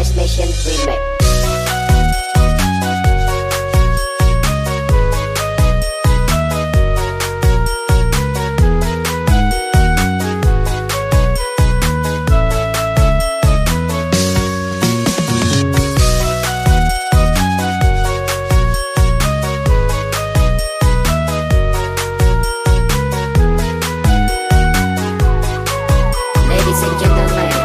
Ladies and gentlemen.